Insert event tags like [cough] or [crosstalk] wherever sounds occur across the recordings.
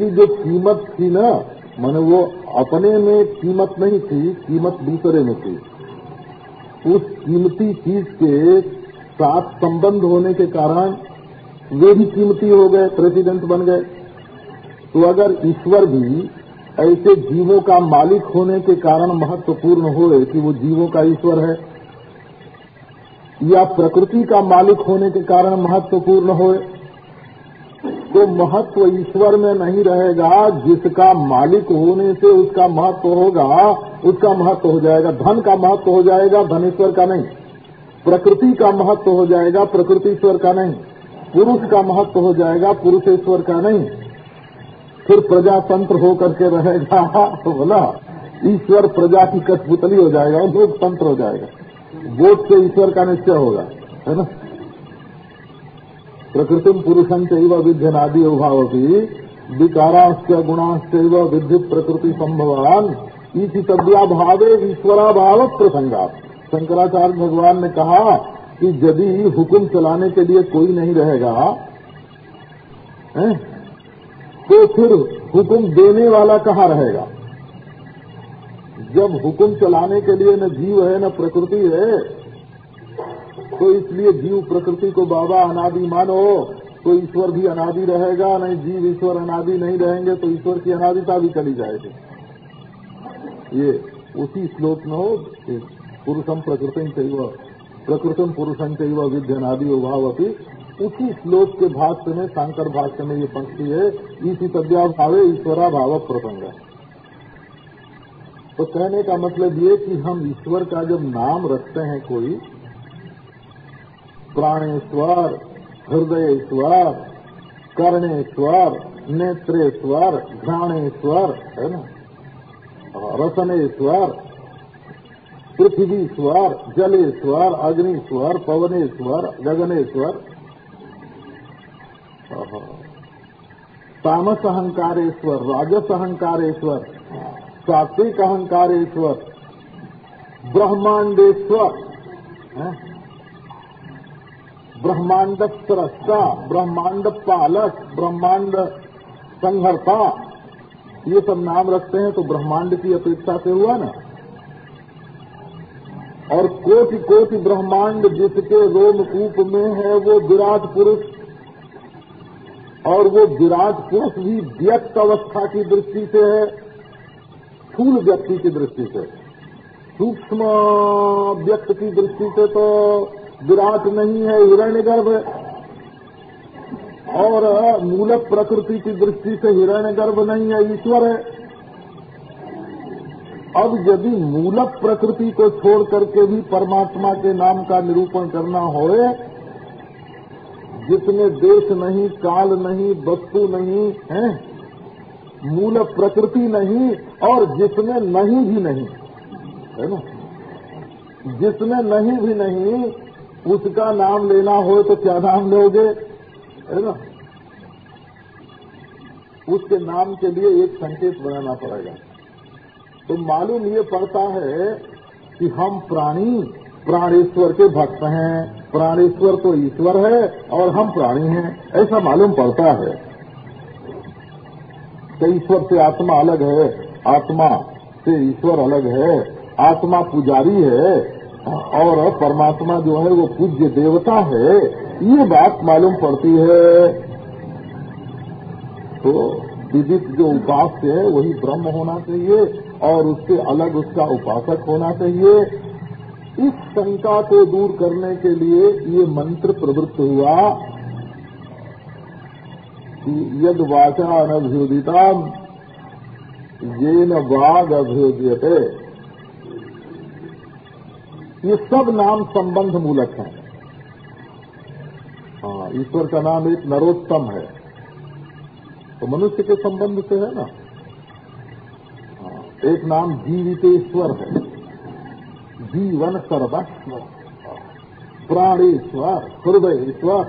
उसकी जो कीमत थी ना, माने वो अपने में कीमत नहीं थी, कीमत दूसरे में थी। उस कीमती चीज़ के साथ संबंध होने के कारण वे भी कीमती हो गए, प्रेसिडेंट बन गए। तो अगर ईश्वर भी ऐसे जीवों का मालिक होने के कारण महत्वपूर्ण हो कि वो जीवों का ईश्वर है, या प्रकृति का मालिक होने के कारण महत्वपूर्ण हो तो महत्व ईश्वर में नहीं रहेगा, जिसका मालिक होने से उसका महत्व होगा, उसका महत्व हो जाएगा। धन का महत्व हो जाएगा धनेश्वर का नहीं। प्रकृति का महत्व हो जाएगा, प्रकृति ईश्वर का नहीं। पुरुष का महत्व हो जाएगा पुरुषेश्वर का नहीं। फिर प्रजातंत्र होकर के रहेगा तो बोला, ईश्वर प्रजा की कठपुतली हो जाएगा, लोकतंत्र हो जाएगा। वोट से ईश्वर का निश्चय होगा, है ना? प्रकृतिम पुरुषं चैव विध्यनादि उभावती विकाराश्च गुणाश्च विद्युत प्रकृति संभवान इसी तद्याभावे ईश्वराभाव प्रसंगा शंकराचार्य भगवान ने कहा कि यदि हुक्म चलाने के लिए कोई नहीं रहेगा? तो फिर हुक्म देने वाला कहाँ रहेगा जब हुक्म चलाने के लिए न जीव है, न प्रकृति है तो इसलिए जीव प्रकृति को बाबा अनादि मानो तो ईश्वर भी अनादि रहेगा, नहीं जीव ईश्वर अनादि नहीं रहेंगे तो ईश्वर की अनादिता भी चली जाएगी। ये उसी श्लोक में हो पुरुषम प्रकृति प्रकृतम पुरुषम चाहिए विद्यनादि उभावती उसी श्लोक के भाष्य में, शंकर भाष्य में ये पंक्ति है इसी तद्या भावे ईश्वरा भाव प्रसंग। तो कहने का मतलब ये कि हम ईश्वर का जब नाम रखते हैं कोई प्राणेश्वर, हृदयेश्वर, कर्णेश्वर, नेत्रेश्वर, घ्राणेश्वर, है ना? रसनेश्वर, पृथ्वीश्वर, जलेश्वर, अग्निश्वर, पवनेश्वर, गगनेश्वर। तामस अहंकारेश्वर, राजस अहंकारेश्वर, सात्विक अहंकारेश्वर, ब्रह्मांडेश्वर ब्रह्मांड स्रष्टा ब्रह्मांड पालक ब्रह्मांड संहर्ता ये सब नाम रखते हैं तो ब्रह्मांड की अपेक्षा से हुआ ना। और कोटि कोटि ब्रह्मांड जिसके रोमकूप में है, वो विराट पुरुष। और वो विराट पुरुष भी व्यक्त अवस्था की दृष्टि से है, स्थूल व्यक्ति की दृष्टि से। सूक्ष्म व्यक्त की दृष्टि से तो विराट नहीं है हिरण्य गर्भ और मूल प्रकृति की दृष्टि से हिरण्य गर्भ नहीं है ईश्वर। है अब यदि मूल प्रकृति को छोड़ करके भी परमात्मा के नाम का निरूपण करना हो जिसमें देश नहीं, काल नहीं, वस्तु नहीं है, मूल प्रकृति नहीं, और जिसमें नहीं भी नहीं, है ना? जिसमें नहीं भी नहीं उसका नाम लेना हो तो क्या नाम लोगे? है ना? उसके नाम के लिए एक संकेत बनाना पड़ेगा। तो मालूम ये पड़ता है कि हम प्राणी, प्राणेश्वर के भक्त हैं। प्राणेश्वर तो ईश्वर है और हम प्राणी हैं। ऐसा मालूम पड़ता है। तो ईश्वर से आत्मा अलग है। आत्मा से ईश्वर अलग है। आत्मा पुजारी है। और परमात्मा जो है वो पूज्य देवता है, ये बात मालूम पड़ती है। तो विदित जो उपास्य है, वही ब्रह्म होना चाहिए और उससे अलग उसका उपासक होना चाहिए। इस शंका को दूर करने के लिए ये मंत्र प्रवृत्त हुआ कि यद वाचा अनभ्युदिता ये न वाग अभ्युद्यते। ये सब नाम संबंध मूलक हैं। हाँ ईश्वर का नाम एक नरोत्तम है। तो मनुष्य के संबंध से है ना? हाँ, एक नाम जीवितेश्वर है। जीवन सर्वस्व। प्राणेश्वर हृदयेश्वर।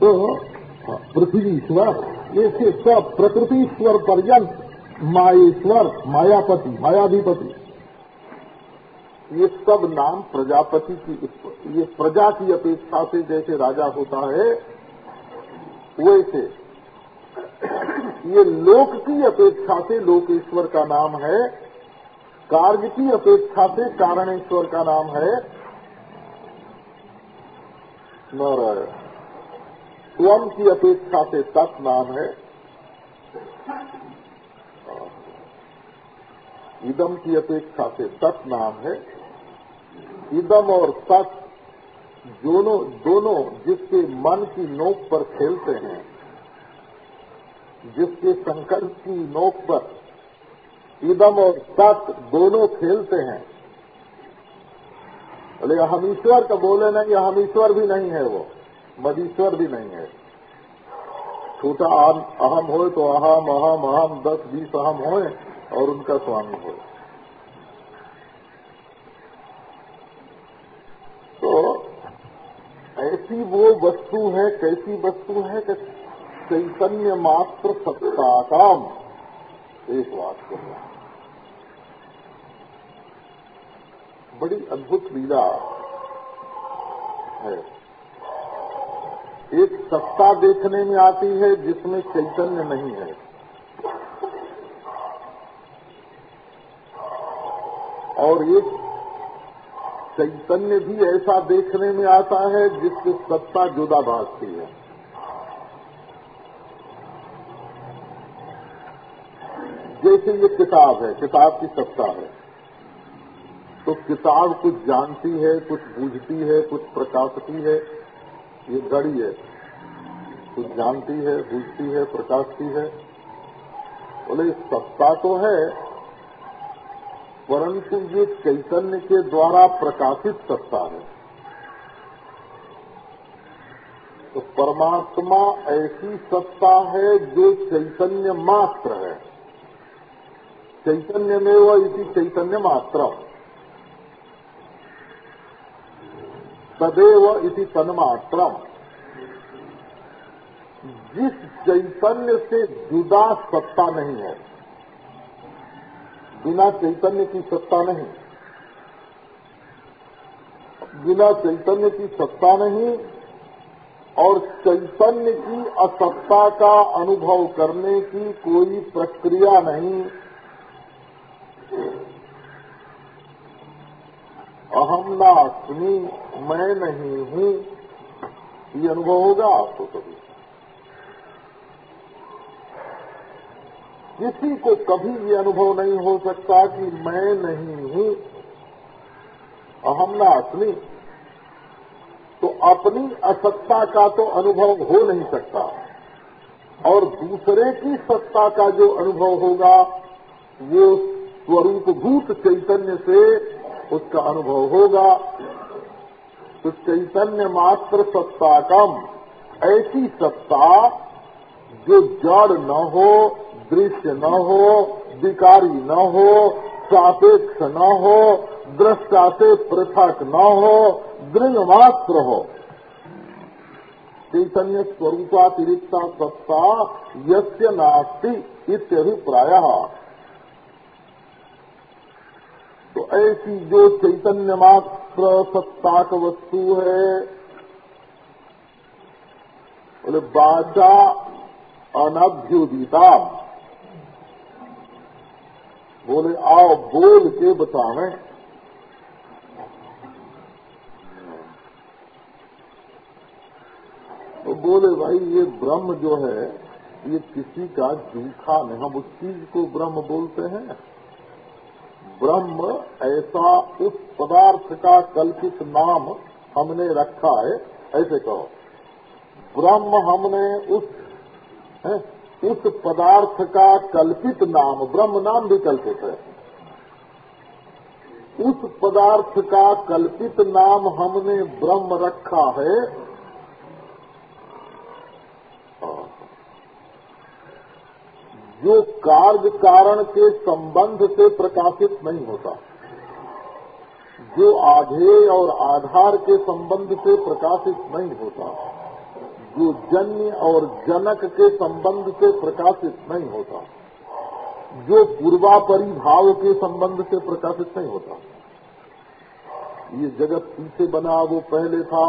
तो हाँ, पृथ्वीश्वर ऐसे सब प्रकृतिश्वर पर्यंत माएश्वर मायापति मायाधिपति। ये सब नाम प्रजापति की ये प्रजा की अपेक्षा से जैसे राजा होता है, वैसे। ये लोक की अपेक्षा से लोकेश्वर का नाम है, कार्य की अपेक्षा से कारणेश्वर का नाम है। नारायण, स्वयं की अपेक्षा से तत् नाम है। इदम की अपेक्षा से तत् नाम है। इदम और तत् दोनों दोनों जिसके मन की नोक पर खेलते हैं, जिसके संकल्प की नोक पर इदम और सत दोनों खेलते हैं। बोले हम ईश्वर का बोले नहीं, हम ईश्वर भी नहीं है वो। मदीश्वर भी नहीं है। छोटा अहम हो तो अहम अहम अहम, दस, बीस अहम होए और उनका स्वामी हो तो ऐसी वो वस्तु है, कैसी वस्तु है कि चैतन्य मात्र सत्ता काम। एक बात कर रहा बड़ी अद्भुत लीला है। एक सत्ता देखने में आती है जिसमें चैतन्य नहीं है। और एक चैतन्य भी ऐसा देखने में आता है जिससे सत्ता जुदा भागती है। जैसे ये किताब है, किताब की सत्ता है। तो किताब कुछ जानती है, कुछ बूझती है, कुछ प्रकाशती है, ये घड़ी है। कुछ जानती है, बूझती है, प्रकाशती है। बोले सत्ता तो है परंतु ये चैतन्य के द्वारा प्रकाशित सत्ता है। तो परमात्मा ऐसी सत्ता है जो चैतन्य मात्र है। चैतन्य में वह इसी चैतन्य मात्र। तदेव इति तन्मात्र। जिस चैतन्य से जुदा सत्ता नहीं है बिना चैतन्य की सत्ता नहीं। बिना चैतन्य की सत्ता नहीं और चैतन्य की असत्ता का अनुभव करने की कोई प्रक्रिया नहीं। अहम नास्मी, मैं नहीं हूँ। ये अनुभव होगा आपको कभी। किसी को कभी ये अनुभव नहीं हो सकता कि मैं नहीं हूँ। अहम ना अपनी। तो अपनी असत्ता का तो अनुभव हो नहीं सकता। और दूसरे की सत्ता का जो अनुभव होगा, वो स्वरूपभूत चैतन्य से उसका अनुभव होगा। तो चैतन्य मात्र सत्ता कम, ऐसी सत्ता जो जड़ न हो दृश्य न हो, विकारी न हो, सापेक्ष न हो दृष्टा से पृथक न हो, दृढ़ मात्र हो। चैतन्य स्वरूपातिरिक्ता सत्ता यस्य नास्ति इत्यभिप्राय। तो ऐसी जो चैतन्य मात्र सत्ताक वस्तु है, बोले बाचा अनभ्युदिता बोले आओ बोल के बतावे तो बोले भाई ये ब्रह्म जो है ये किसी का झूठा नहीं हम उस चीज़ को ब्रह्म बोलते हैं ब्रह्म ऐसा उस पदार्थ का कल्पित नाम हमने रखा है ऐसे कहो ब्रह्म हमने उस उस पदार्थ का कल्पित नाम, ब्रह्म नाम भी कल्पित है। उस पदार्थ का कल्पित नाम हमने ब्रह्म रखा है। जो कार्य कारण के संबंध से प्रकाशित नहीं होता, जो आधेय और आधार के संबंध से प्रकाशित नहीं होता जो जन्य और जनक के संबंध से प्रकाशित नहीं होता, जो पूर्वापरी भाव के संबंध से प्रकाशित नहीं होता। ये जगत पीछे बना, वो पहले था,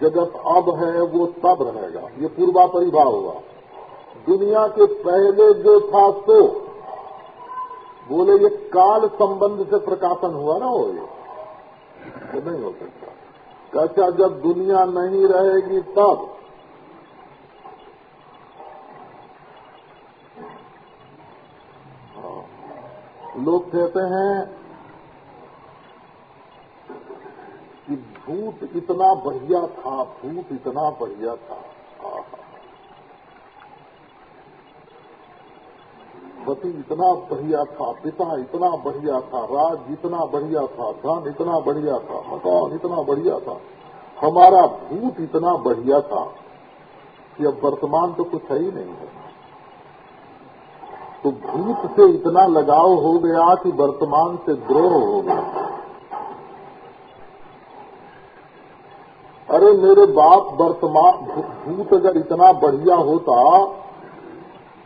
जगत अब है, वो तब रहेगा। ये पूर्वापरी भाव होगा दुनिया के पहले जो था तो बोले, ये काल संबंध से प्रकाशन हुआ ना हो ये? तो नहीं हो सकता। अच्छा जब दुनिया नहीं रहेगी तब। लोग कहते हैं कि भूत इतना बढ़िया था, भूत इतना बढ़िया था पति इतना बढ़िया था, पिता इतना बढ़िया था, राज इतना बढ़िया था, धन इतना बढ़िया था, मकान इतना बढ़िया था, हमारा भूत इतना बढ़िया था कि अब वर्तमान तो कुछ है ही नहीं है। तो भूत से इतना लगाव हो गया कि वर्तमान से द्रोह हो गया। अरे मेरे बाप वर्तमान भूत अगर इतना बढ़िया होता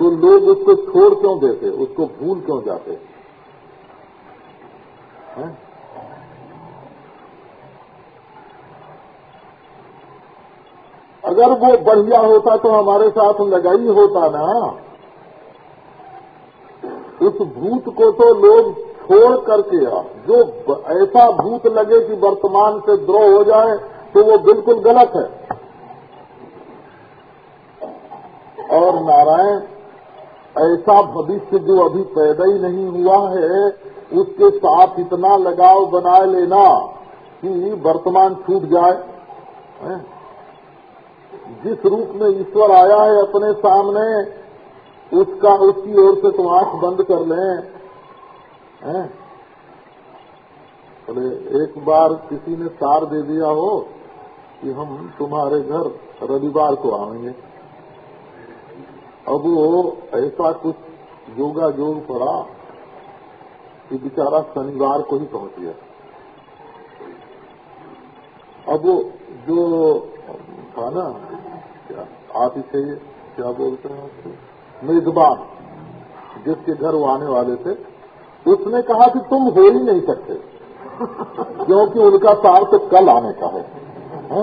तो लोग उसको छोड़ क्यों देते? उसको भूल क्यों जाते? हैं? अगर वो बढ़िया होता तो हमारे साथ लगाई होता ना। उस भूत को तो लोग छोड़ करके, जो ऐसा भूत लगे कि वर्तमान से द्रोह हो जाए तो वो बिल्कुल गलत है। और नारायण ऐसा भविष्य जो अभी पैदा ही नहीं हुआ है, उसके साथ इतना लगाव बना लेना कि वर्तमान छूट जाए। जिस रूप में ईश्वर आया है अपने सामने, उसका, उसकी ओर से तुम आँख बंद कर लें। बोले एक बार किसी ने सार दे दिया हो कि हम तुम्हारे घर रविवार को आएँगे। अब वो ऐसा कुछ योगा योग पड़ा कि बेचारा शनिवार को ही पहुँच गया। अब वो जो था ना आप इसे क्या बोलते हैं मेजबान जिसके घर वो आने वाले थे उसने कहा कि तुम हो ही नहीं सकते क्योंकि उनका सार तो कल आने का है, है?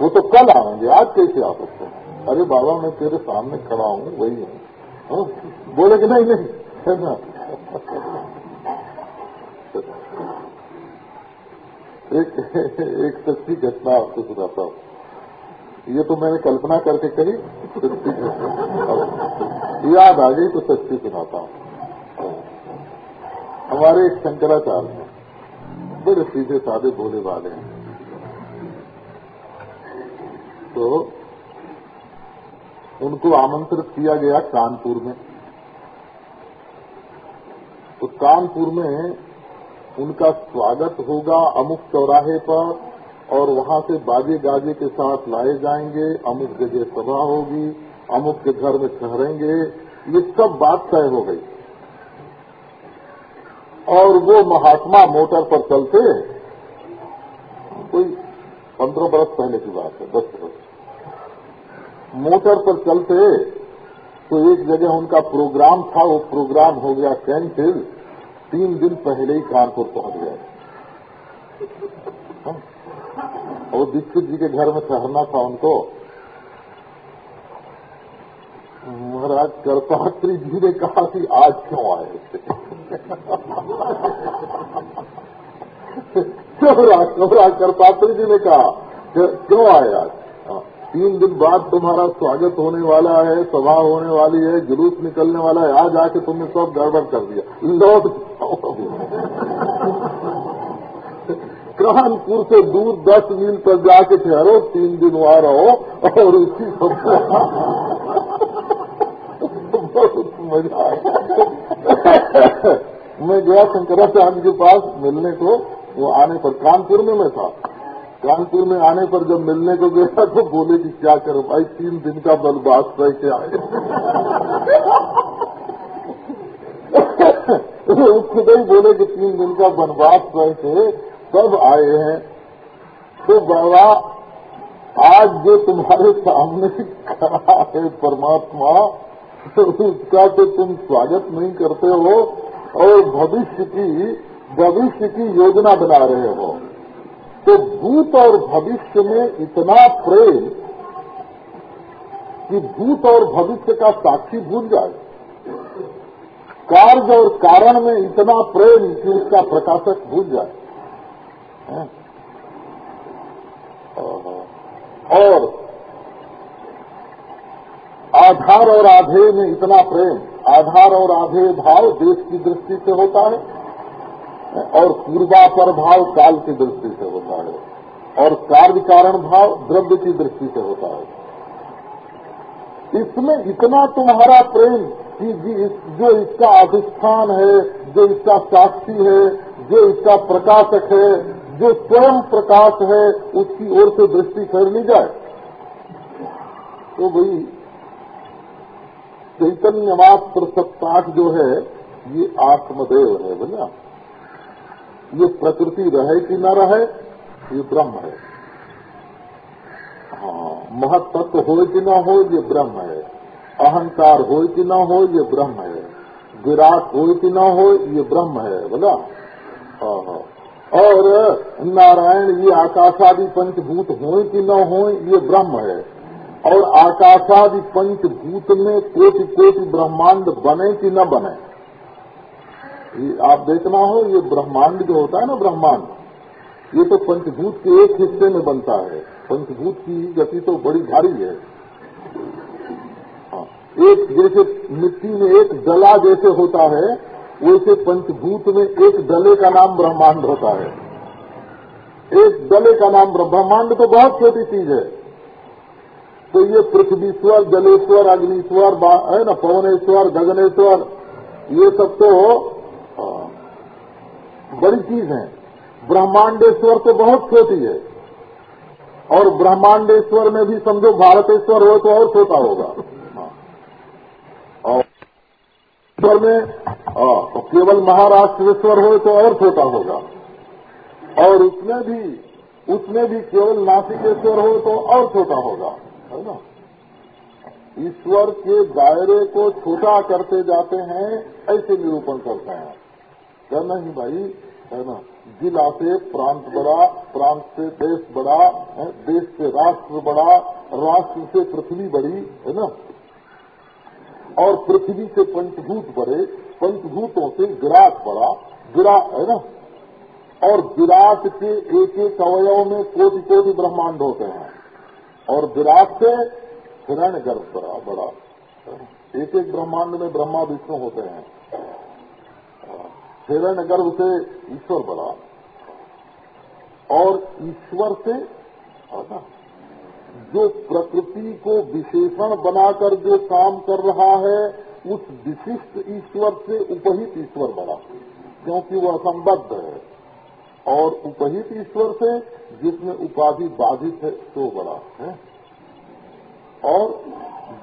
वो तो कल आएँगे आज कैसे आ सकते हैं? अरे बाबा, मैं तेरे सामने खड़ा हूँ, वही हूँ। हाँ? बोले कि नहीं नहीं, है ना? एक एक सच्ची घटना आपको सुनाता हूँ। ये तो मैंने कल्पना करके कही, सच्ची घटना। याद आ गई तो सच्ची सुनाता हूँ। हमारे एक शंकराचार्य हैं, बड़े सीधे साधे भोले वाले हैं। तो उनको आमंत्रित किया गया कानपुर में। तो कानपुर में उनका स्वागत होगा अमुक चौराहे पर और वहाँ से बाजे गाजे के साथ लाए जाएँगे, अमुक जगह सभा होगी, अमुक के घर में ठहरेंगे। ये सब बात तय हो गई। और वो महात्मा मोटर पर चलते कोई पंद्रह बरस पहले की बात है, दस बरस। मोटर पर चलते तो एक जगह उनका प्रोग्राम था, वो प्रोग्राम हो गया कैंसिल तीन दिन पहले ही कानपुर पहुँच गए? और दीक्षित जी के घर में ठहरना था उनको। महाराज करतात्री जी ने कहा कि आज क्यों आए? [laughs] क्यों करतात्री जी ने कहा, क्यों आए आज? तीन दिन बाद तुम्हारा स्वागत होने वाला है, सभा होने वाली है, जुलूस निकलने वाला है, आज आके तुमने सब गड़बड़ कर दिया। लौट कानपुर से दूर दस मील पर जाके ठहरो, तीन दिन वहाँ रहो, और उसी सब बहुत मज़ा मैं गया शंकराचार्य के पास, मिलने को, वो आने पर कानपुर में मैं था। कानपुर में आने पर जब मिलने को गया तो बोले कि क्या करो? भाई, तीन दिन का बलबास रह के आए खुद ही बोले कि तीन दिन का वनवास रह के सब आए हैं। तो बाबा, आज जो तुम्हारे सामने खड़ा है परमात्मा, उसका तो तुम स्वागत नहीं करते हो और भविष्य की भविष्य की योजना बना रहे हो। तो भूत और भविष्य में इतना प्रेम कि भूत और भविष्य का साक्षी भूल जाए। कार्य और कारण में इतना प्रेम कि उसका प्रकाशक भूल जाए। और आधार और आधे में इतना प्रेम, आधार और आधे भाव देश की दृष्टि से होता है। और पूर्वापर भाव काल की दृष्टि से होता है और कार्य कारण भाव द्रव्य की दृष्टि से होता है। इसमें इतना तुम्हारा प्रेम कि जो इसका अधिष्ठान है, जो इसका साक्षी है, जो इसका प्रकाशक है, जो स्वयं प्रकाश है, उसकी ओर से दृष्टि कर ली जाए। तो भाई चैतन्य मात्र सत्ताक जो है, ये आत्मदेव है बोला ये प्रकृति रहे कि न रहे ये ब्रह्म है। हाँ महत्व हो कि न हो ये ब्रह्म है। अहंकार हो कि न हो ये ब्रह्म है। विराट हो कि न हो ये ब्रह्म है बोला? हाँ, हाँ। और नारायण ये आकाशादि पंचभूत हो कि न हो ये ब्रह्म है। और आकाशादि पंचभूत में कोटि कोटि ब्रह्मांड बने कि न बने? आप देखना हो ये ब्रह्मांड जो होता है ना ब्रह्मांड ये तो पंचभूत के एक हिस्से में बनता है। पंचभूत की गति तो बड़ी भारी है। हाँ, एक जैसे मिट्टी में एक डला जैसे होता है वैसे पंचभूत में एक डले का नाम ब्रह्मांड होता है। एक दले का नाम ब्रह्मांड तो बहुत छोटी चीज़ है। तो ये पृथ्वीश्वर जलेश्वर अग्निश्वर है ना पवनेश्वर गगनेश्वर ये सब तो बड़ी चीज़ है। ब्रह्मांडेश्वर तो बहुत छोटी है। और ब्रह्मांडेश्वर में भी समझो भारतेश्वर हो तो और छोटा होगा। और ईश्वर में तो केवल महाराष्ट्रेश्वर हो तो और छोटा होगा। और उसमें भी उसमें भी केवल नासिकेश्वर हो तो और छोटा होगा। है ना? ईश्वर के दायरे को छोटा करते जाते हैं, ऐसे निरूपण करते हैं। कहना ही भाई, है ना, जिला से प्रांत बड़ा, प्रांत से देश बड़ा देश से राष्ट्र बड़ा, राष्ट्र से पृथ्वी बड़ी, है ना? और पृथ्वी से पंचभूत बड़े, पंचभूतों से विराट बड़ा विराट है ना? और विराट के एक एक अवयव में कोटि कोटि ब्रह्मांड होते हैं। और विराट से हिरण्य गर्भ बड़ा बड़ा एक एक ब्रह्मांड में ब्रह्मा विष्णु होते हैं। हिरण्य गर्भ से ईश्वर बड़ा और ईश्वर से जो प्रकृति को विशेषण बनाकर जो काम कर रहा है, उस विशिष्ट ईश्वर से उपहित ईश्वर बड़ा क्योंकि वो असंबद्ध है। और उपहित ईश्वर से जिसमें उपाधि बाधित है तो बड़ा है। और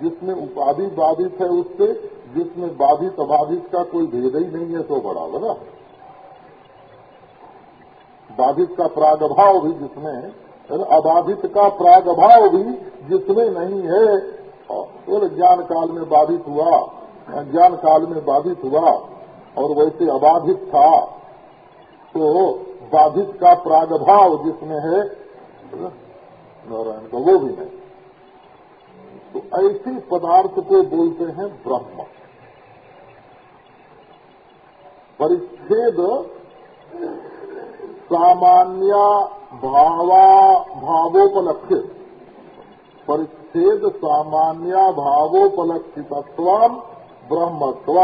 जिसमें उपाधि बाधित है, उससे जिसमें बाधित, अबाधित का कोई भेद ही नहीं है तो बड़ा बड़ा। बाधित का प्रागभाव भी जिसमें अबाधित का प्रागभाव भी जिसमें नहीं है। और ज्ञान काल में बाधित हुआ, ज्ञान काल में बाधित हुआ, और वैसे अबाधित था तो बाधित का प्रागभाव जिसमें है नारायण का वो भी नहीं। तो ऐसे पदार्थ को बोलते हैं ब्रह्म। परिच्छेद सामान्य भावा भावोपलक्षित। परिच्छेद सामान्य भावोपलक्षित ब्रह्मत्व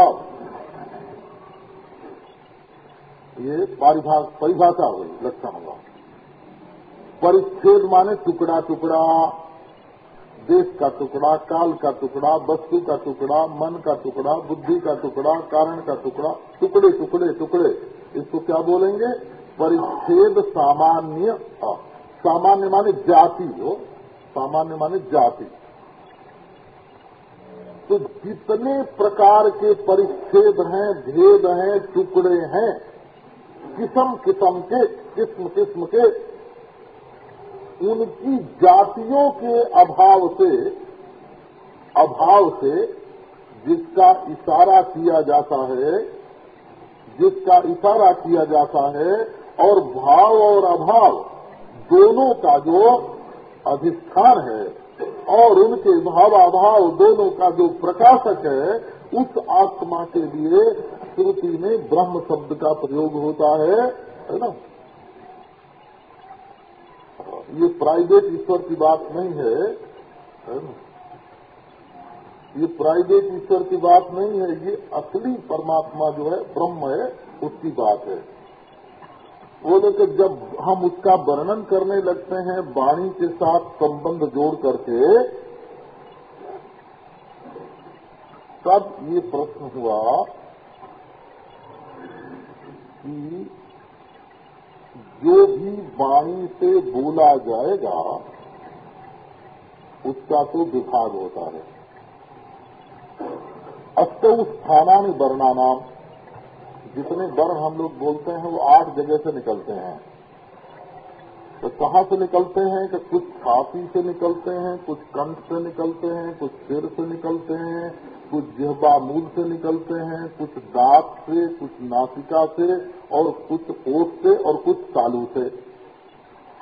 ये परिभाषा हुई, लक्षण हुआ। परिच्छेद माने टुकड़ा टुकड़ा देश का टुकड़ा, काल का टुकड़ा, वस्तु का टुकड़ा, मन का टुकड़ा, बुद्धि का टुकड़ा, कारण का टुकड़ा, टुकड़े टुकड़े टुकड़े। इसको क्या बोलेंगे? परिच्छेद सामान्य सामान्य माने जाति हो। सामान्य माने जाति। तो जितने प्रकार के परिच्छेद हैं, भेद हैं, टुकड़े हैं, किस्म किस्म के, किस्म किस्म के उनकी जातियों के अभाव से अभाव से जिसका इशारा किया जाता है, जिसका इशारा किया जाता है, और भाव और अभाव दोनों का जो अधिष्ठान है, और उनके भावाभाव दोनों का जो प्रकाशक है, उस आत्मा के लिए श्रुति में ब्रह्म शब्द का प्रयोग होता है है ना? ये प्राइवेट ईश्वर की बात नहीं है ये प्राइवेट ईश्वर की बात नहीं है, ये असली परमात्मा जो है, ब्रह्म है, उसकी बात है। वो कि जब हम उसका वर्णन करने लगते हैं, वाणी के साथ संबंध जोड़ करके, तब ये प्रश्न हुआ कि जो भी वाणी से बोला जाएगा, उसका तो विभाग होता है। अस्त स्थानानि वर्णानाम जितने वर्ण हम लोग बोलते हैं, वो आठ जगह से निकलते हैं। तो कहाँ से निकलते हैं? कि कुछ छाती से निकलते हैं, कुछ कंठ से निकलते हैं, कुछ सिर से निकलते हैं कुछ जिहबा मूल से निकलते हैं, कुछ दांत से, कुछ नासिका से, और कुछ ओठ से, और कुछ तालू से।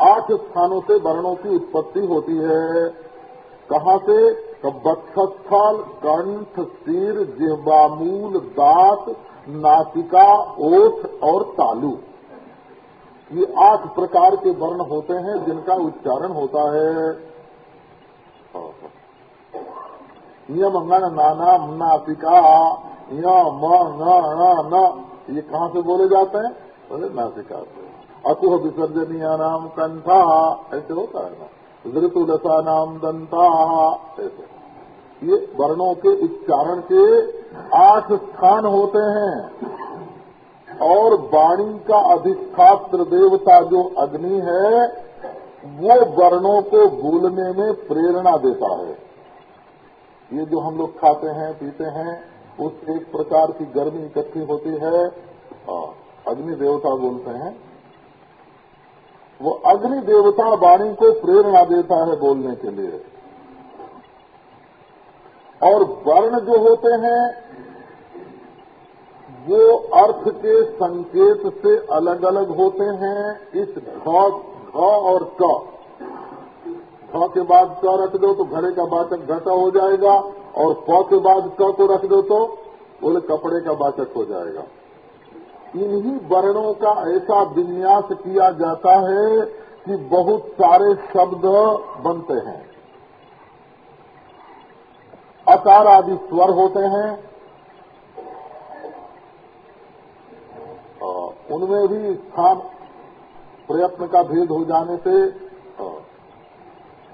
आठ स्थानों से वर्णों की उत्पत्ति होती है। कहाँ से? बक्षस्थल कंठ सिर जिहबामूल दांत, नासिका ओठ और तालू ये आठ प्रकार के वर्ण होते हैं जिनका उच्चारण होता है। नियम गण नाना नासिका यम न न ये कहाँ से बोले जाते हैं? बोले, नासिका से। अकुह विसर्जनीय नाम कंठा, ऐसे होता है ना। ऋतुलसा नाम दंता, ऐसे। ये वर्णों के उच्चारण के आठ स्थान होते हैं। और वाणी का अधिष्ठात्र देवता जो अग्नि है, वो वर्णों को बोलने में प्रेरणा देता है। ये जो हम लोग खाते हैं, पीते हैं, उस एक प्रकार की गर्मी इकट्ठी होती है अग्नि देवता बोलते हैं। वो अग्नि देवता वाणी को प्रेरणा देता है बोलने के लिए। और वर्ण जो होते हैं, वो अर्थ के संकेत से अलग अलग होते हैं। इस घ और क। घ के बाद क रख दो तो घड़े का वाचक घटा हो जाएगा और क के बाद क को रख दो तो? बोले, कपड़े का वाचक हो जाएगा। इन्हीं वर्णों का ऐसा विन्यास किया जाता है कि बहुत सारे शब्द बनते हैं। अकार आदि स्वर होते हैं। उनमें भी स्थान प्रयत्न का भेद हो जाने से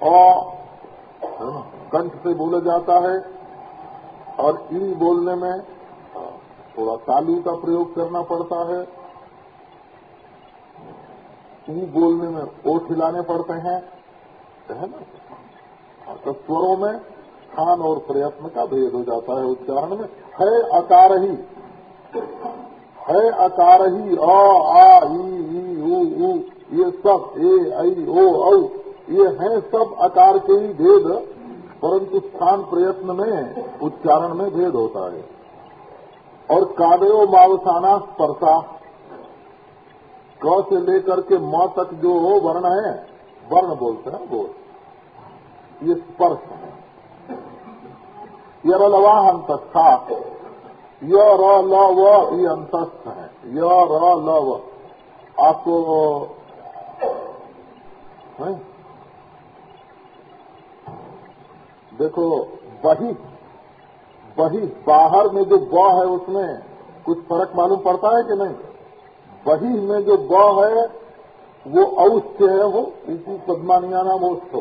और कंठ से बोला जाता है और ई बोलने में थोड़ा तालू का प्रयोग करना पड़ता है। ई बोलने में ओठ हिलाने पड़ते हैं, है ना? तो स्वरों में स्थान और प्रयत्न का भेद हो जाता है उच्चारण में। है अकार ही, है अकार ही, अ, आ, ई ऊ ऊ ये सब, ए, आई, ओ, औ ये हैं सब आकार के ही भेद, परंतु स्थान प्रयत्न में, उच्चारण में भेद होता है। और कादयो मावसाना स्पर्शा। क से लेकर के म तक जो हो वर्ण है, वर्ण बोलते हैं वो। ये स्पर्श है। ये रलवाह अंतस्था य र ल व ये अंतस्थ है। य र ल व। आपको है? देखो, वही वही बाहर में जो ब है, उसमें कुछ फ़र्क मालूम पड़ता है कि नहीं? वही में जो ब है, वो औष्य है, वो इसी पद्मानिया नाम औष्ठ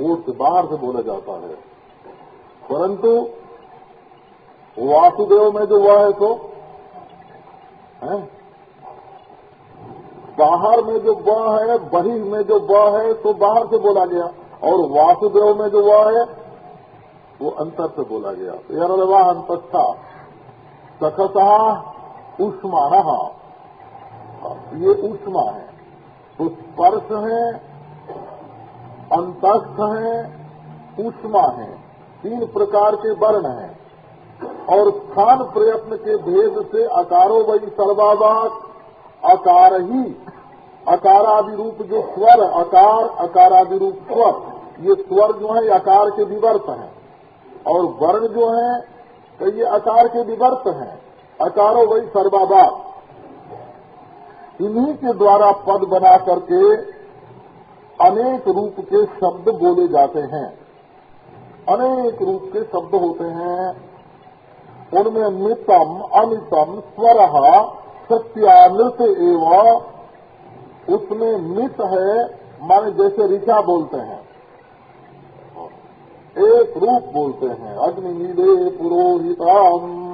ओष्ठ बाहर से बोला जाता है। परंतु वासुदेव में जो वह है तो है? बाहर में जो ब है बही में जो ब है तो बाहर से बोला गया। और वासुदेव में जो वह है वो अंतर से बोला गया। तो यह अंतस्था सखता उष्मा ये उष्मा है। तो स्पर्श है, अंतस्थ है, उष्मा है। तीन प्रकार के वर्ण हैं। और स्थान प्रयत्न के भेद से अकारो वही सर्वावात अकार ही अकारादि रूप जो स्वर, अकार अकारादि रूप स्वर, ये स्वर जो है अकार के विवर्त हैं। और वर्ण जो है तो ये आकार के विवर्त हैं। अकारो वही सर्वाबाद इन्हीं के द्वारा पद बना करके अनेक रूप के शब्द बोले जाते हैं। अनेक रूप के शब्द होते हैं। उनमें मितम, अमितम, स्वर सत्यामृत एवं उसमें मित है, माने जैसे ऋचा बोलते हैं। एक रूप बोलते हैं अग्नि नीले पुरोहितम।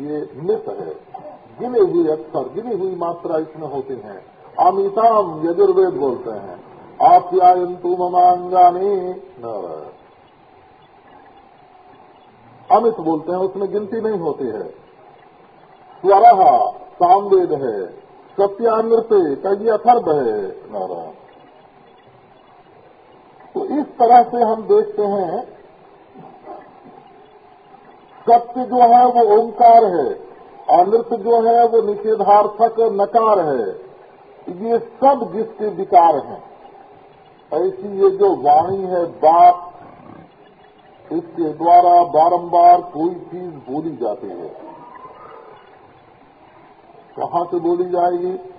ये मित है। गिने हुए अक्षर, गिनी हुई मात्रा इसमें होती है। अमिताम यजुर्वेद बोलते हैं। आप्यायंतु ममांगानी अमित बोलते हैं, उसमें गिनती नहीं होती है। स्वर सामवेद है। सत्यानृत कई अथर्व है। नारायण तरह से हम देखते हैं, सत्य जो है वो ओंकार है अमृत जो है वो निषेधार्थक नकार है। ये सब जिसके विकार हैं। ऐसी ये जो वाणी है, बात, इसके द्वारा बारंबार कोई चीज़ बोली जाती है। कहाँ से बोली जाएगी?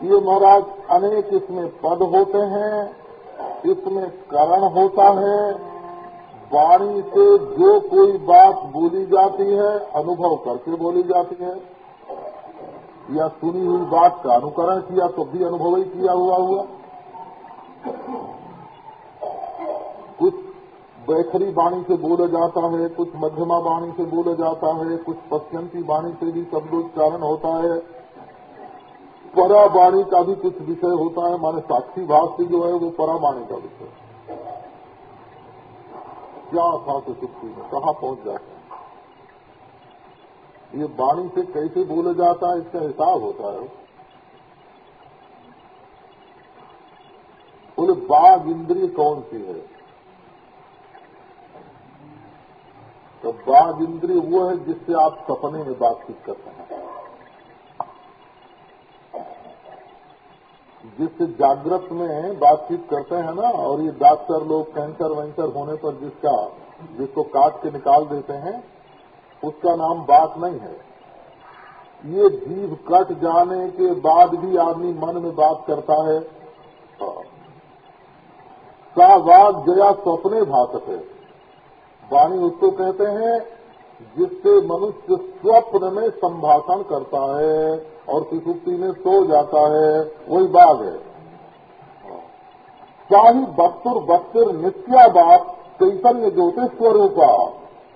ये महाराज अनेक इसमें पद होते हैं, इसमें करण होता है, वाणी से जो कोई बात बोली जाती है, अनुभव करके बोली जाती है। या सुनी हुई बात का अनुकरण किया तो भी अनुभव ही किया हुआ हुआ। कुछ बैखरी वाणी से बोला जाता है, कुछ मध्यमा वाणी से बोला जाता है, कुछ पश्चंती वाणी से भी शब्दोच्चारण होता है। परा वाणी का भी कुछ विषय होता है, माने साक्षी भाव से जो है वो परावाणी का विषय क्या था तो चुप्पी में, कहाँ पहुँच जाते हैं? ये वाणी से कैसे बोला जाता है, इसका हिसाब होता है। बोले, बाघ इंद्रिय कौन सी है? तो बाघ इंद्रिय वो है जिससे आप सपने में बातचीत करते हैं। जिससे जागृत में बातचीत करते हैं ना, और ये डॉक्टर लोग कैंसर वैंसर होने पर जिसका, जिसको काट के निकाल देते हैं, उसका नाम बात नहीं है। ये जीव कट जाने के बाद भी आदमी मन में बात करता है। सा वाग जया स्वप्ने भाषक है वाणी उसको कहते हैं जिससे मनुष्य स्वप्न में संभाषण करता है और सुसुप्ति में सो जाता है, वही बाघ है। चाहे बस्तुर बस्तर नित्या बात चैतन्य ज्योतिष स्वरूपा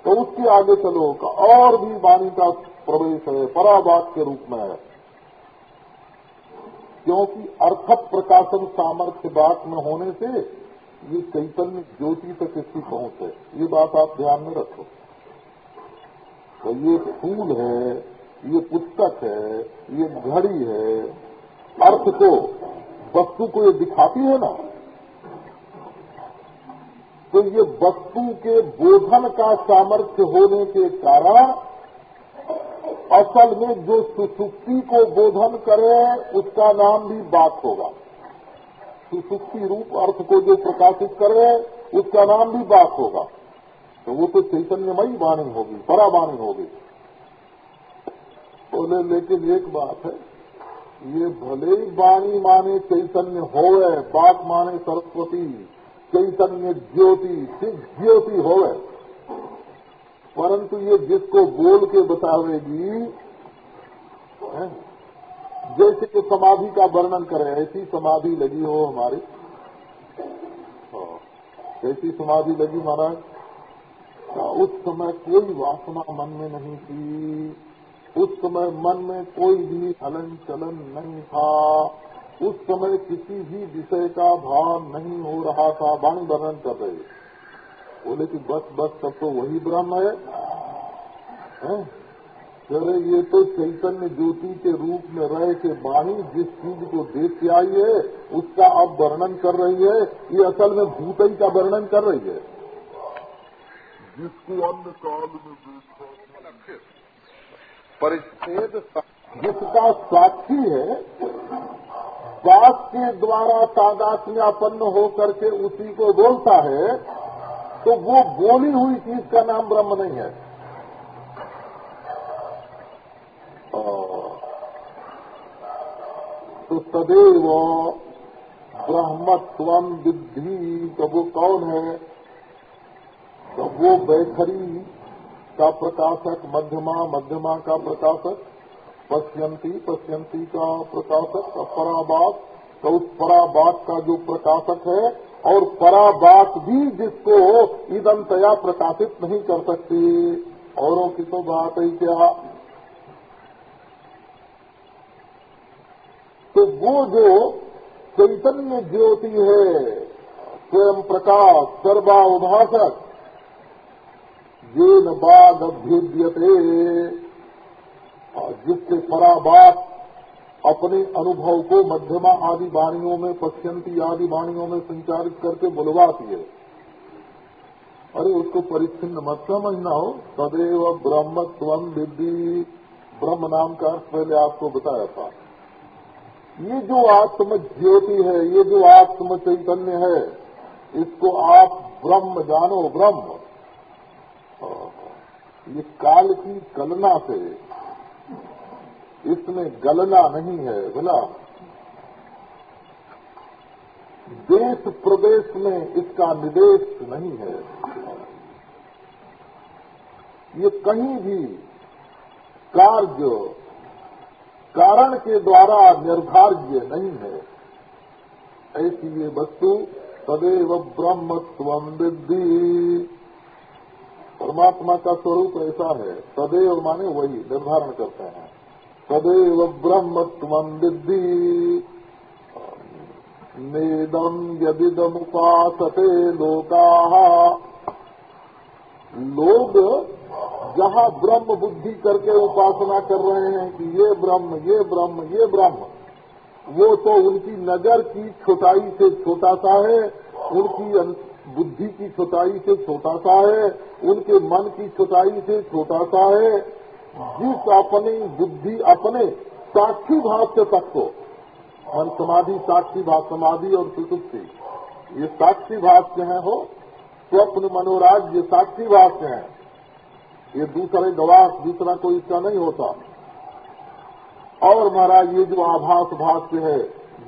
तो उसके आगे चलो, का और भी वाणी का प्रवेश है पराबात के रूप में है। क्योंकि अर्थ प्रकाशन सामर्थ्य बात में होने से ये चैतन्य ज्योति तक इसकी पहुँच है। ये बात आप ध्यान में रखो। तो ये फूल है, ये पुस्तक है, ये घड़ी है। अर्थ को, वस्तु को ये दिखाती है ना? तो ये वस्तु के बोधन का सामर्थ्य होने के कारण असल में जो सुसुप्ति को बोधन करे, उसका नाम भी बात होगा। सुसुप्ति रूप अर्थ को जो प्रकाशित करे, उसका नाम भी बात होगा। तो वो तो चैतन्यमयी वाणी होगी बड़ा वाणी होगी। बोले, लेकिन एक बात है, ये भले ही वाणी माने चैतन्य होवे, बात माने सरस्वती, चैतन्य ज्योति, सिद्ध ज्योति होवे, परंतु ये जिसको बोल के बतावेगी जैसे कि समाधि का वर्णन करें, ऐसी समाधि लगी हो हमारी। ऐसी समाधि लगी महाराज। उस समय कोई वासना मन में नहीं थी। उस समय मन में कोई भी हलन चलन नहीं था। उस समय किसी भी विषय का भाव नहीं हो रहा था वाणी वर्णन कर रहे। बोले कि बस बस सब तो वही ब्रह्म है, है? अरे ये तो चैतन्य ज्योति के रूप में रह के वाणी जिस चीज़ को देख के आई है उसका अब वर्णन कर रही है ये असल में भूतई का वर्णन कर रही है। जिसको अन्य काल में देखा परिच्छेद जिसका साक्षी है बात के द्वारा तादात्म्यापन्न होकर के उसी को बोलता है तो वो बोली हुई चीज़ का नाम ब्रह्म नहीं है। तो सदैव ब्रह्मत्व विद्धि तो वो कौन है? वो बैखरी का प्रकाशक, मध्यमा मध्यमा का प्रकाशक, पश्यंती पश्यंती का प्रकाशक पराबात तो उस पराबात का जो प्रकाशक है, और पराबात भी जिसको ईदंतया प्रकाशित नहीं कर सकती। औरों की तो बात ही क्या? तो वो जो चैतन्य ज्योति है, स्वयं प्रकाश सर्वाभाषक ये न अभ्युद्यते जिससे पराबात अपने अनुभव को मध्यमा आदि वाणियों में, पश्यंती आदि वाणियों में संचारित करके बुलवाती है। अरे उसको परिच्छिन्न मत समझना हो। सदैव ब्रह्म स्वम विद्धि। ब्रह्म नाम का अर्थ पहले आपको बताया था। ये जो आत्म ज्योति है, ये जो आत्म चैतन्य है, इसको आप ब्रह्म जानो, ब्रह्म। ये काल की कलना से इसमें गलना नहीं है, बोला। देश प्रदेश में इसका निदेश नहीं है। ये कहीं भी कार्य, कारण के द्वारा निर्धार्य नहीं है। ऐसी ये वस्तु सदैव ब्रह्म स्वम विद्धि। परमात्मा का स्वरूप ऐसा है, सदैव माने वही, निर्धारण करते हैं। तदेव ब्रह्मत्वं विद्धि। नेदम यदिदमुपासते लोका। लोग जहाँ ब्रह्म बुद्धि करके उपासना कर रहे हैं कि ये ब्रह्म ये ब्रह्म ये ब्रह्म, वो तो उनकी नज़र की छोटाई से छोटा सा है, उनकी बुद्धि की छोटाई से छोटा सा है, उनके मन की छोटाई से छोटा सा है। जिस अपनी बुद्धि अपने साक्षी भाष्य तक को मन समाधि, साक्षी भाव समाधि और सुसुप्ति ये साक्षी भाष्य है हो, स्वप्न मनोराज ये साक्षी भाव से हैं। ये दूसरे गवाह दूसरा कोई इसका नहीं होता। और महाराज, ये जो आभास भाष्य है,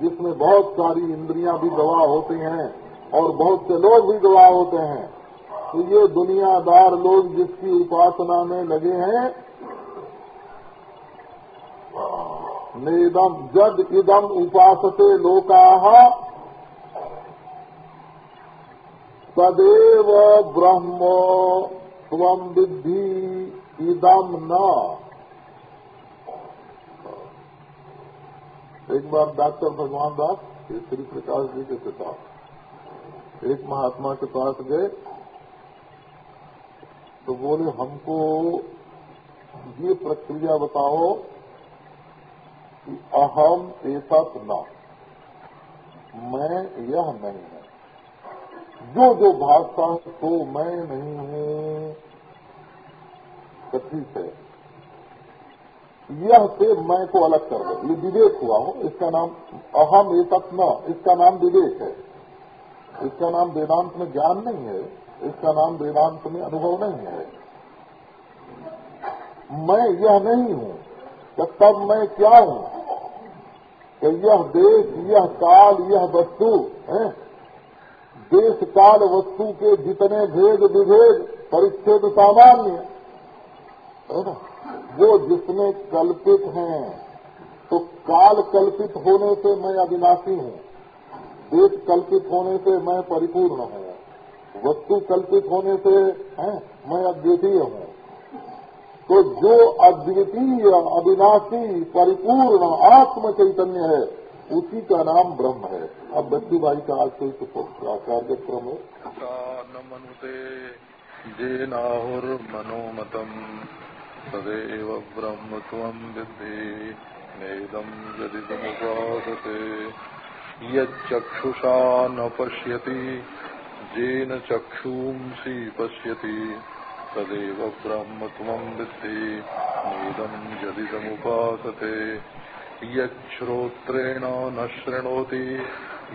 जिसमें बहुत सारी इंद्रियाँ भी गवाह होती हैं और बहुत से लोग भी गवाह होते हैं। तो ये दुनियादार लोग जिसकी उपासना में लगे हैं, नेदम, जद इदम उपासते लोका, तदेव ब्रह्म स्वम विद्धि इदम न। एक बार डॉक्टर भगवान दास श्री प्रकाश जी के पिता। एक महात्मा के पास गए तो बोले, हमको ये प्रक्रिया बताओ कि अहम ऐसा न मैं यह नहीं है। जो जो भाषा तो मैं नहीं हूँ। ठीक है यह से मैं को अलग कर दो। ये विवेक हुआ हो। इसका नाम अहम एक न इसका नाम विवेक है। इसका नाम वेदांत में ज्ञान नहीं है, इसका नाम वेदांत में अनुभव नहीं है। मैं यह नहीं हूँ तब मैं क्या हूँ यह देश, यह काल, यह वस्तु, है? देश, काल, वस्तु के जितने भेद विभेद, परिच्छेद सामान्य, है वो जिसमें कल्पित हैं तो काल कल्पित होने से मैं अविनाशी हूँ। देश कल्पित होने से मैं परिपूर्ण हूँ। वस्तु कल्पित होने से, है, मैं अद्वितीय हूँ। तो जो अद्वितीय, अविनाशी, परिपूर्ण आत्म चैतन्य है, उसी का नाम ब्रह्म है। अब बच्ची भाई का आज कोई तो कार्यक्रम है? न मनुते जेनाहुर्मनोमतम सदैव ब्रह्म त्वं विद्धि। नेदं यदिदमुपासते यक्षुषा न पश्यति जेन चक्षुंसी पश्यति तदेव ब्रह्म त्वं विद्धि, नेदं यदिदमुपासते यच्छ्रोत्रेण न शृणोति,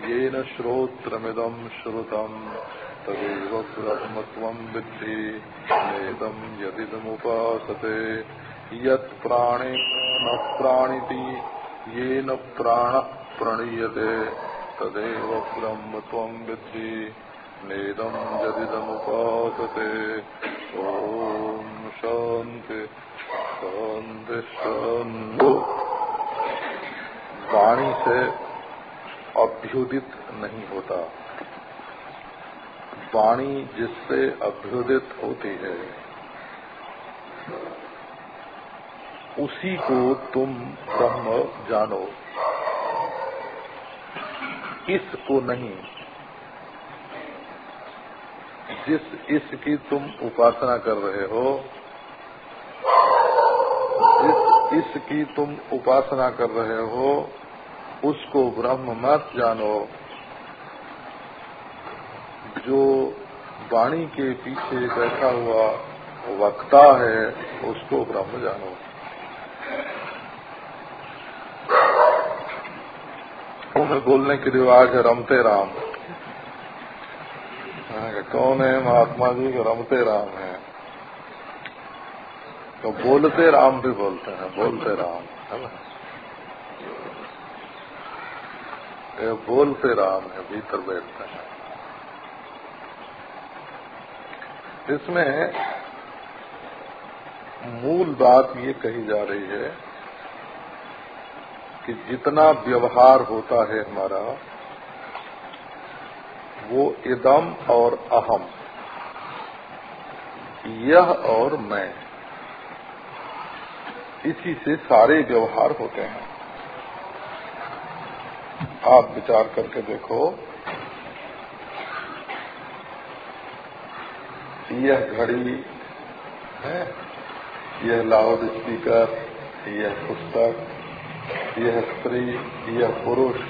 येन श्रोत्रमिदं श्रुतम् तदेव ब्रह्म त्वं विद्धि, नेदं यदिदमुपासते न प्राणिति, येन प्राणः प्रणीयते तदेव ब्रह्म त्वं विद्धि। नेदम यदिदमुपासते शांति शांति शांति वाणी से अभ्युदित नहीं होता। वाणी जिससे अभ्युदित होती है, उसी को तुम ब्रह्म जानो। इसको नहीं। जिस इसकी तुम उपासना कर रहे हो, जिस इसकी तुम उपासना कर रहे हो, उसको ब्रह्म मत जानो। जो वाणी के पीछे बैठा हुआ वक्ता है, उसको ब्रह्म जानो। बोलने के रिवाज है, रमते राम। कौन है? महात्मा जी के रमते राम है। तो बोलते राम भी बोलते हैं, बोलते राम, है ना? बोलते राम है, भीतर बैठते हैं। इसमें मूल बात ये कही जा रही है कि जितना व्यवहार होता है हमारा, वो इदम और अहम। यह और मैं। इसी से सारे व्यवहार होते हैं। आप विचार करके देखो। यह घड़ी है, यह लाउड स्पीकर यह पुस्तक यह स्त्री, यह पुरुष,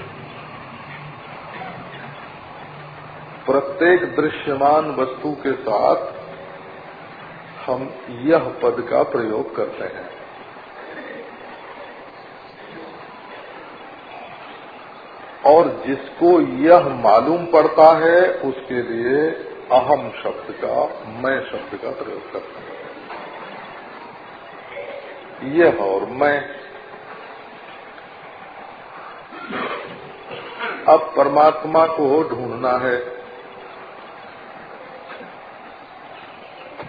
प्रत्येक दृश्यमान वस्तु के साथ हम यह पद का प्रयोग करते हैं। और जिसको यह मालूम पड़ता है, उसके लिए अहम शब्द का, मैं शब्द का प्रयोग करते हैं। यह और मैं। अब परमात्मा को ढूंढना है।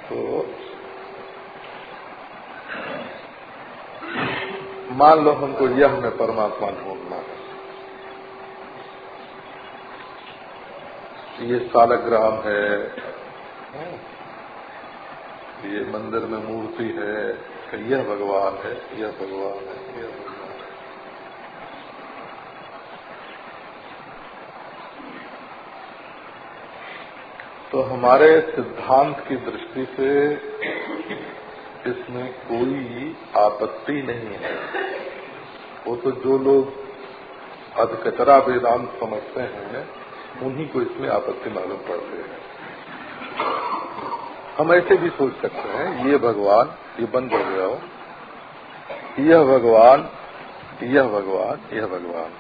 तो मान लो हमको यह में परमात्मा ढूंढना है। ये सालग्राम है। ये मंदिर में मूर्ति है। यह भगवान है, यह भगवान है, यह भगवान है तो हमारे सिद्धांत की दृष्टि से इसमें कोई आपत्ति नहीं है। वो तो जो लोग अधकचरा वेदांत समझते हैं, उन्हीं को इसमें आपत्ति मालूम पड़ते हैं। हम ऐसे भी सोच सकते हैं, ये भगवान, ये बंद हो गया हो यह भगवान यह भगवान यह भगवान।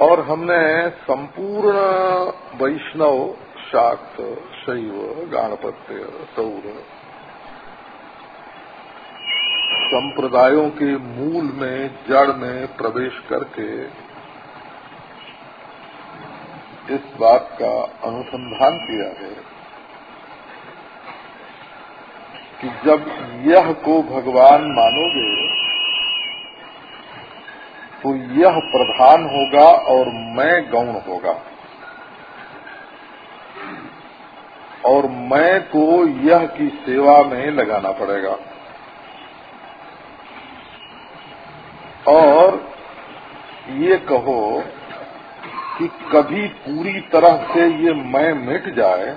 और हमने संपूर्ण वैष्णव शाक्त शैव गाणपत्य सौर संप्रदायों के मूल में, जड़ में प्रवेश करके इस बात का अनुसंधान किया है कि जब यह को भगवान मानोगे तो यह प्रधान होगा और मैं गौण होगा। और मैं को यह की सेवा में लगाना पड़ेगा। और ये कहो कि कभी पूरी तरह से ये मैं मिट जाए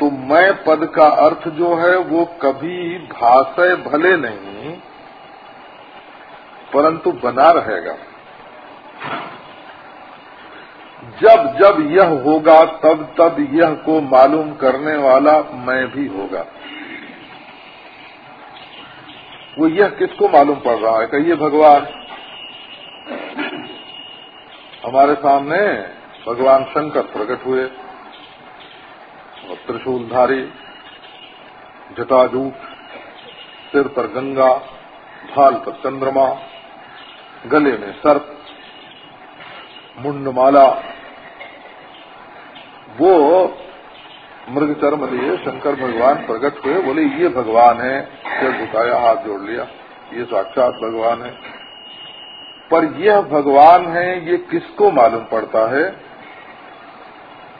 तो मैं पद का अर्थ जो है वो कभी भाषय भले नहीं परंतु बना रहेगा। जब जब यह होगा, तब तब यह को मालूम करने वाला मैं भी होगा। वो यह किसको मालूम पड़ रहा है? कहिए भगवान। हमारे सामने भगवान शंकर प्रकट हुए, और त्रिशूलधारी, जटाजूट, सिर पर गंगा भाल पर चंद्रमा गले में सर्प मुंडमाला वो मृग चर्म लिए शंकर भगवान प्रकट हुए बोले ये भगवान है। सिर झुकाया हाथ जोड़ लिया ये साक्षात भगवान है। पर यह भगवान है ये किसको मालूम पड़ता है,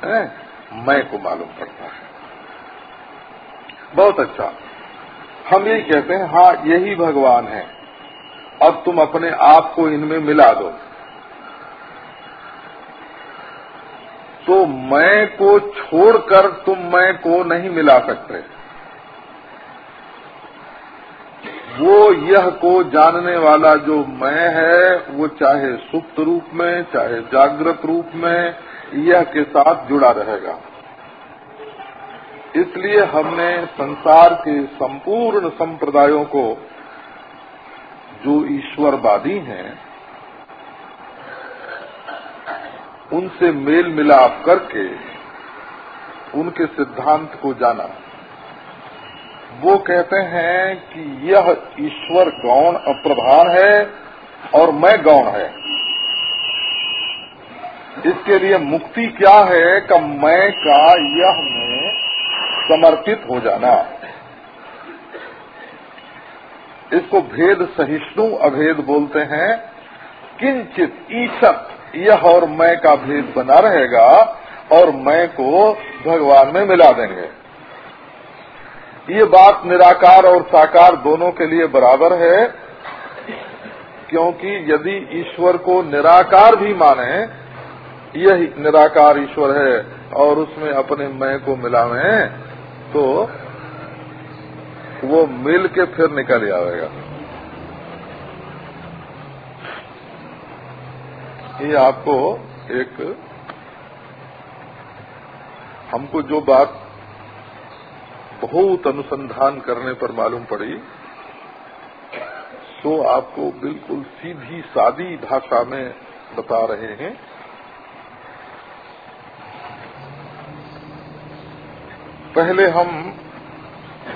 है? मैं को मालूम पड़ता है। बहुत अच्छा। हम यही कहते हैं हाँ यही भगवान है। अब तुम अपने आप को इनमें मिला दो। तो मैं को छोड़कर तुम मैं को नहीं मिला सकते। वो यह को जानने वाला जो मैं है, वो चाहे सुप्त रूप में, चाहे जागृत रूप में, यह के साथ जुड़ा रहेगा। इसलिए हमने संसार के संपूर्ण संप्रदायों को जो ईश्वरवादी हैं, उनसे मेल मिलाप करके उनके सिद्धांत को जाना। वो कहते हैं कि यह ईश्वर गौण अप्रधान है और मैं गौण है। इसके लिए मुक्ति क्या है, कि मैं का यह में समर्पित हो जाना। इसको भेद सहिष्णु अभेद बोलते हैं। किंचित ईशत, यह और मैं का भेद बना रहेगा और मैं को भगवान में मिला देंगे। ये बात निराकार और साकार दोनों के लिए बराबर है, क्योंकि यदि ईश्वर को निराकार भी माने, यह निराकार ईश्वर है और उसमें अपने मैं को मिलावे तो वो मिल के फिर निकल आएगा। ये आपको एक, हमको जो बात बहुत अनुसंधान करने पर मालूम पड़ी तो आपको बिल्कुल सीधी सादी भाषा में बता रहे हैं। पहले हम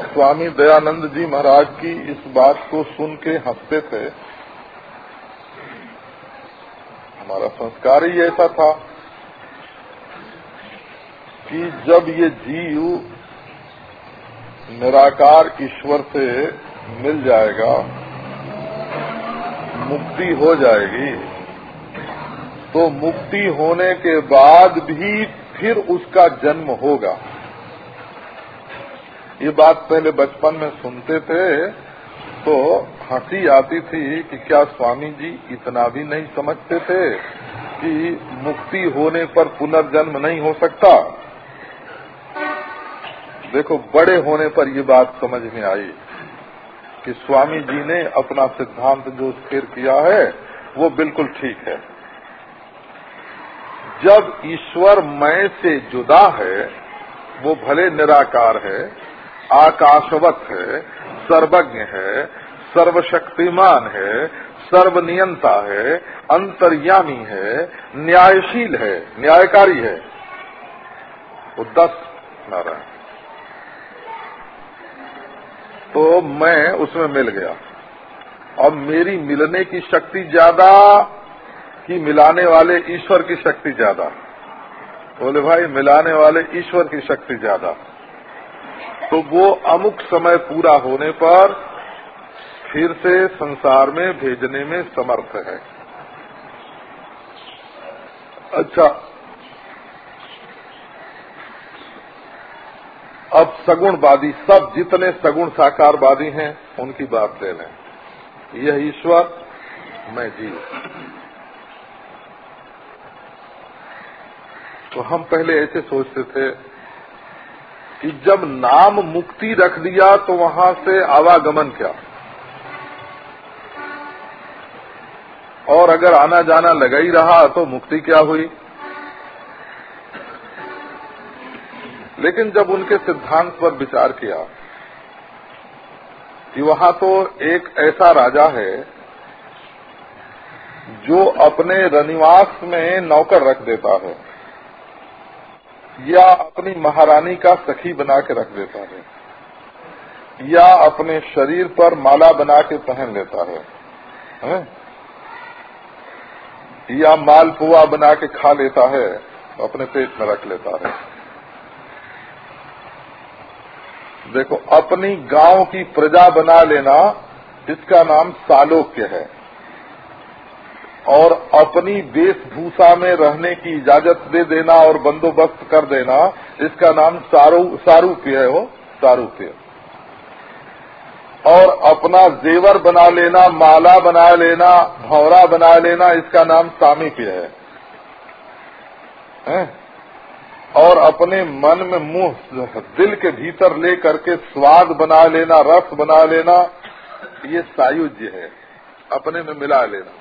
स्वामी दयानंद जी महाराज की इस बात को सुन के हँसते थे। हमारा संस्कार ही ऐसा था कि जब ये जीव निराकार ईश्वर से मिल जाएगा, मुक्ति हो जाएगी तो मुक्ति होने के बाद भी फिर उसका जन्म होगा। ये बात पहले बचपन में सुनते थे तो हँसी आती थी कि क्या स्वामी जी इतना भी नहीं समझते थे कि मुक्ति होने पर पुनर्जन्म नहीं हो सकता। देखो, बड़े होने पर ये बात समझ में आई कि स्वामी जी ने अपना सिद्धांत जो स्थिर किया है, वो बिल्कुल ठीक है। जब ईश्वर मैं से जुदा है, वो भले निराकार है आकाशवत है, सर्वज्ञ है, सर्वशक्तिमान है, सर्वनियंता है, अंतर्यामी है, न्यायशील है, न्यायकारी है। वो दस नारायण। तो मैं उसमें मिल गया। अब मेरी मिलने की शक्ति ज़्यादा कि मिलाने वाले ईश्वर की शक्ति ज़्यादा? बोले भाई, मिलाने वाले ईश्वर की शक्ति ज़्यादा। तो वो अमुक समय पूरा होने पर फिर से संसार में भेजने में समर्थ है। अच्छा। अब सगुणवादी, सब जितने सगुण साकारवादी हैं, उनकी बात ले लें। यह ईश्वर, मैं जीव। तो हम पहले ऐसे सोचते थे कि जब नाम मुक्ति रख दिया तो वहाँ से आवागमन क्या? और अगर आना जाना लगा ही रहा तो मुक्ति क्या हुई? लेकिन जब उनके सिद्धांत पर विचार किया कि वहाँ तो एक ऐसा राजा है जो अपने रनिवास में नौकर रख देता है। या अपनी महारानी का सखी बना के रख देता है या अपने शरीर पर माला बना के पहन लेता है, है? या मालपुआ बना के खा लेता है अपने पेट में रख लेता है देखो अपनी गाँव की प्रजा बना लेना इसका नाम सालोक्य है और अपनी वेशभूषा में रहने की इजाज़त दे देना और बंदोबस्त कर देना इसका नाम सारू सारूप्य है वो सारूप्य। और अपना जेवर बना लेना माला बना लेना भौरा बना लेना इसका नाम सामीप्य है, है? और अपने मन में मुँह दिल के भीतर ले करके स्वाद बना लेना रस बना लेना ये सायुज्य है। अपने में मिला लेना।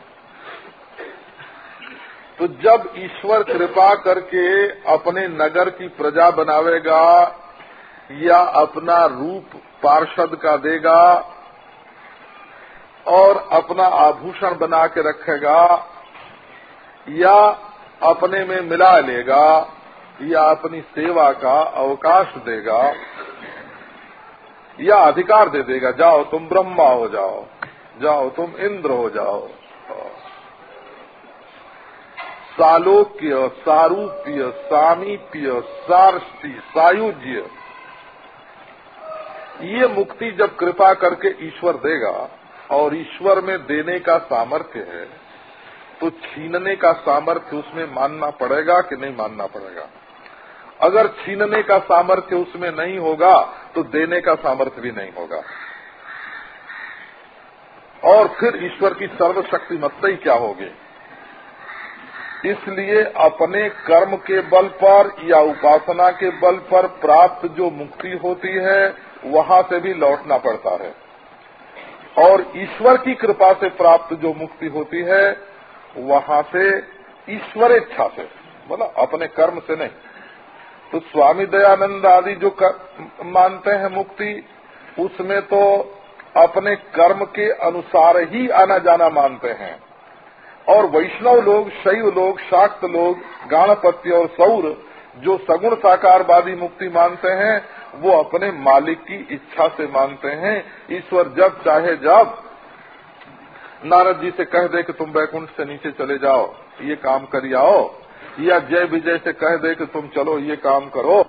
तो जब ईश्वर कृपा करके अपने नगर की प्रजा बनावेगा या अपना रूप पार्षद का देगा और अपना आभूषण बना के रखेगा या अपने में मिला लेगा या अपनी सेवा का अवकाश देगा या अधिकार दे देगा, जाओ तुम ब्रह्मा हो जाओ जाओ तुम इंद्र हो जाओ। सालोक्य, सारूप्य, सामीप्य सारस्थी सायुज्य। ये मुक्ति जब कृपा करके ईश्वर देगा और ईश्वर में देने का सामर्थ्य है तो छीनने का सामर्थ्य उसमें मानना पड़ेगा कि नहीं मानना पड़ेगा? अगर छीनने का सामर्थ्य उसमें नहीं होगा तो देने का सामर्थ्य भी नहीं होगा। और फिर ईश्वर की सर्वशक्तिमत्ता ही क्या होगी? इसलिए अपने कर्म के बल पर या उपासना के बल पर प्राप्त जो मुक्ति होती है वहाँ से भी लौटना पड़ता है। और ईश्वर की कृपा से प्राप्त जो मुक्ति होती है वहाँ से ईश्वर इच्छा से मतलब अपने कर्म से नहीं। तो स्वामी दयानंद आदि जो कर, मानते हैं मुक्ति उसमें तो अपने कर्म के अनुसार ही आना जाना मानते हैं। और वैष्णव लोग, शैव लोग, शाक्त लोग, गाणपत्य और सौर जो सगुण साकारवादी मुक्ति मानते हैं, वो अपने मालिक की इच्छा से मानते हैं। ईश्वर जब चाहे जब। नारद जी से कह दे कि तुम बैकुंठ से नीचे चले जाओ, ये काम कर आओ। या जय विजय से कह दे कि तुम चलो, ये काम करो।